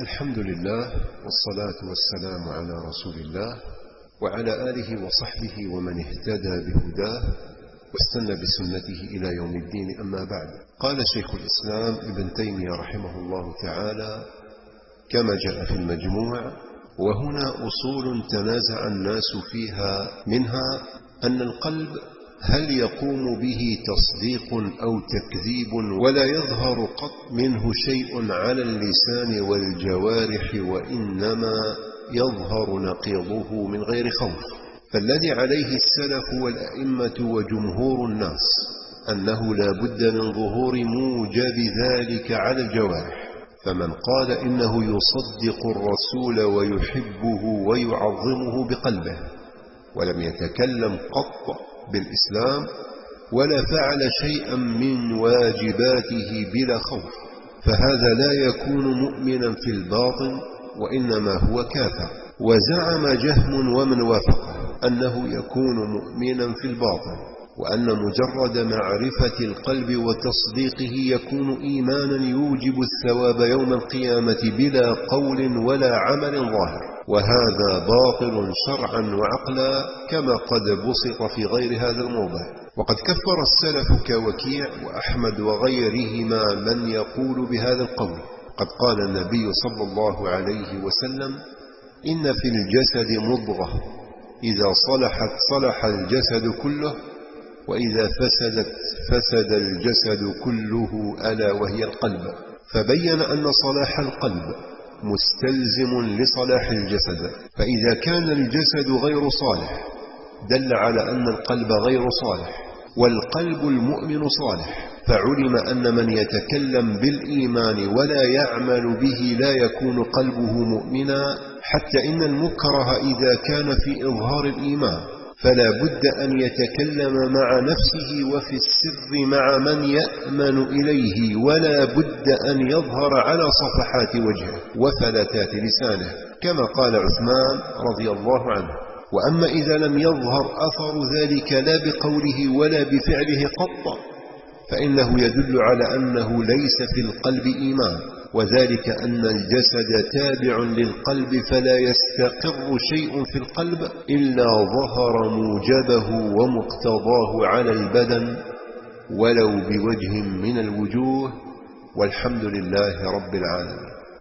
الحمد لله والصلاة والسلام على رسول الله وعلى آله وصحبه ومن اهتدى بهداه واستنى بسنته إلى يوم الدين أما بعد. قال شيخ الإسلام ابن تيمية رحمه الله تعالى كما جاء في المجموع وهنا أصول تنازع الناس فيها منها أن القلب هل يقوم به تصديق أو تكذيب ولا يظهر قط منه شيء على اللسان والجوارح وإنما يظهر نقيضه من غير خوف؟ فالذي عليه السلف والأئمة وجمهور الناس أنه لا بد من ظهور موجب ذلك على الجوارح فمن قال إنه يصدق الرسول ويحبه ويعظمه بقلبه ولم يتكلم قط بالإسلام ولا فعل شيئا من واجباته بلا خوف فهذا لا يكون مؤمنا في الباطن وإنما هو كافر. وزعم جهم ومن وافقه أنه يكون مؤمنا في الباطن. وأن مجرد معرفة القلب وتصديقه يكون إيمانا يوجب الثواب يوم القيامة بلا قول ولا عمل ظاهر. وهذا باطل شرعا وعقلا كما قد بسط في غير هذا الموضع. وقد كفر السلف كوكيع وأحمد وغيرهما من يقول بهذا القول. قد قال النبي صلى الله عليه وسلم إن في الجسد مضغة. إذا صلحت صلح الجسد كله وإذا فسدت فسد الجسد كله ألا وهي القلب. فبين أن صلاح القلب مستلزم لصلاح الجسد. فإذا كان الجسد غير صالح دل على أن القلب غير صالح والقلب المؤمن صالح. فعلم أن من يتكلم بالإيمان ولا يعمل به لا يكون قلبه مؤمنا حتى إن المكره إذا كان في إظهار الإيمان. فلا بد أن يتكلم مع نفسه وفي السر مع من يأمن إليه ولا بد أن يظهر على صفحات وجهه وفلتات لسانه كما قال عثمان رضي الله عنه. وأما إذا لم يظهر أثر ذلك لا بقوله ولا بفعله قط فإنه يدل على أنه ليس في القلب إيمان وذلك أن الجسد تابع للقلب فلا يستقر شيء في القلب إلا ظهر موجبه ومقتضاه على البدن ولو بوجه من الوجوه والحمد لله رب العالمين.